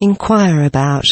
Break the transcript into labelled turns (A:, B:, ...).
A: Inquire about.